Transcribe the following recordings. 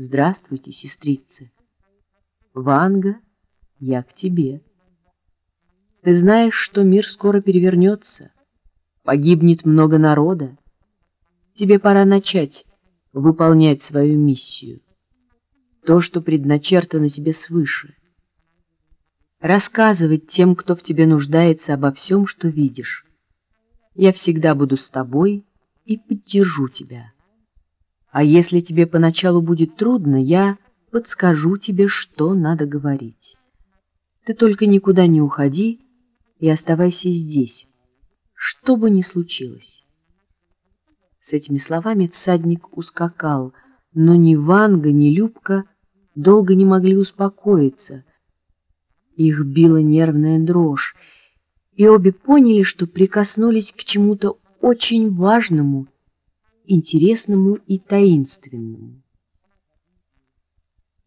Здравствуйте, сестрица. Ванга, я к тебе. Ты знаешь, что мир скоро перевернется, погибнет много народа. Тебе пора начать выполнять свою миссию, то, что предначертано тебе свыше. Рассказывать тем, кто в тебе нуждается, обо всем, что видишь. Я всегда буду с тобой и поддержу тебя. А если тебе поначалу будет трудно, я подскажу тебе, что надо говорить. Ты только никуда не уходи и оставайся здесь, что бы ни случилось. С этими словами всадник ускакал, но ни Ванга, ни Любка долго не могли успокоиться. Их била нервная дрожь, и обе поняли, что прикоснулись к чему-то очень важному интересному и таинственному.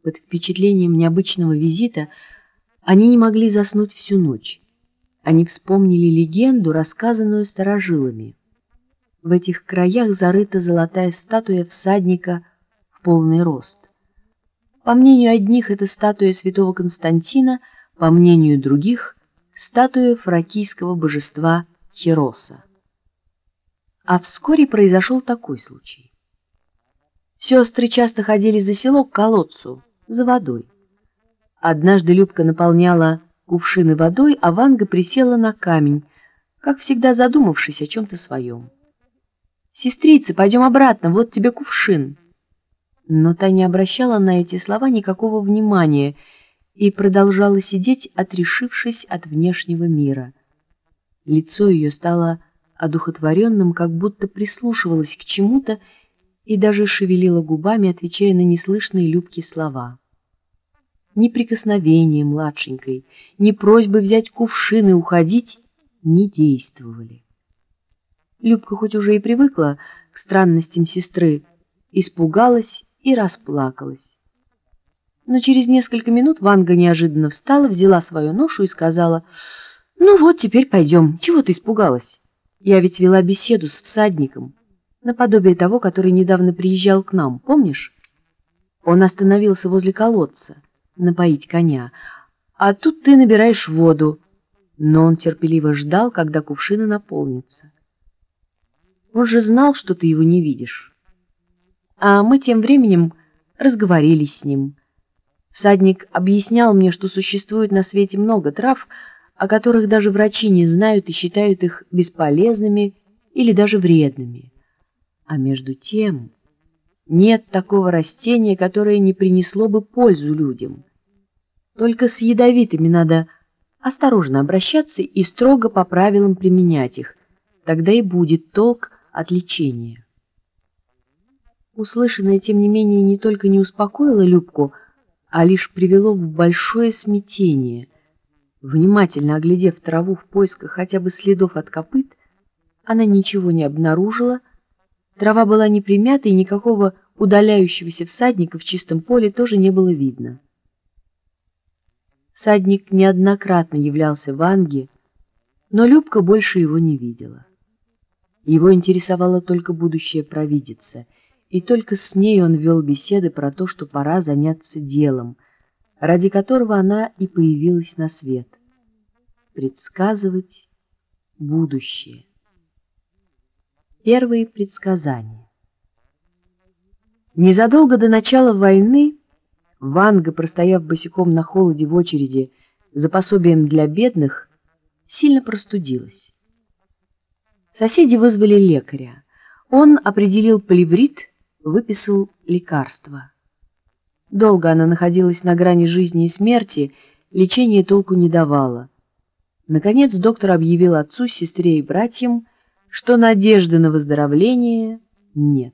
Под впечатлением необычного визита они не могли заснуть всю ночь. Они вспомнили легенду, рассказанную старожилами. В этих краях зарыта золотая статуя всадника в полный рост. По мнению одних, это статуя святого Константина, по мнению других — статуя фракийского божества Хероса. А вскоре произошел такой случай. Сестры часто ходили за село к колодцу, за водой. Однажды Любка наполняла кувшины водой, а Ванга присела на камень, как всегда задумавшись о чем-то своем. «Сестрица, пойдем обратно, вот тебе кувшин». Но та не обращала на эти слова никакого внимания и продолжала сидеть, отрешившись от внешнего мира. Лицо ее стало одухотворенным, как будто прислушивалась к чему-то и даже шевелила губами, отвечая на неслышные Любки слова. Ни прикосновения младшенькой, ни просьбы взять кувшин и уходить не действовали. Любка хоть уже и привыкла к странностям сестры, испугалась и расплакалась. Но через несколько минут Ванга неожиданно встала, взяла свою ношу и сказала, «Ну вот, теперь пойдем. Чего ты испугалась?» Я ведь вела беседу с всадником, наподобие того, который недавно приезжал к нам, помнишь? Он остановился возле колодца, напоить коня, а тут ты набираешь воду, но он терпеливо ждал, когда кувшина наполнится. Он же знал, что ты его не видишь. А мы тем временем разговорились с ним. Всадник объяснял мне, что существует на свете много трав, о которых даже врачи не знают и считают их бесполезными или даже вредными. А между тем нет такого растения, которое не принесло бы пользу людям. Только с ядовитыми надо осторожно обращаться и строго по правилам применять их, тогда и будет толк от лечения. Услышанное, тем не менее, не только не успокоило Любку, а лишь привело в большое смятение. Внимательно оглядев траву в поисках хотя бы следов от копыт, она ничего не обнаружила. Трава была не примята, и никакого удаляющегося всадника в чистом поле тоже не было видно. Всадник неоднократно являлся в Анге, но Любка больше его не видела. Его интересовала только будущая провидица, и только с ней он вел беседы про то, что пора заняться делом — ради которого она и появилась на свет — предсказывать будущее. Первые предсказания Незадолго до начала войны Ванга, простояв босиком на холоде в очереди за пособием для бедных, сильно простудилась. Соседи вызвали лекаря. Он определил поливрит, выписал лекарства. Долго она находилась на грани жизни и смерти, лечение толку не давало. Наконец доктор объявил отцу, сестре и братьям, что надежды на выздоровление нет.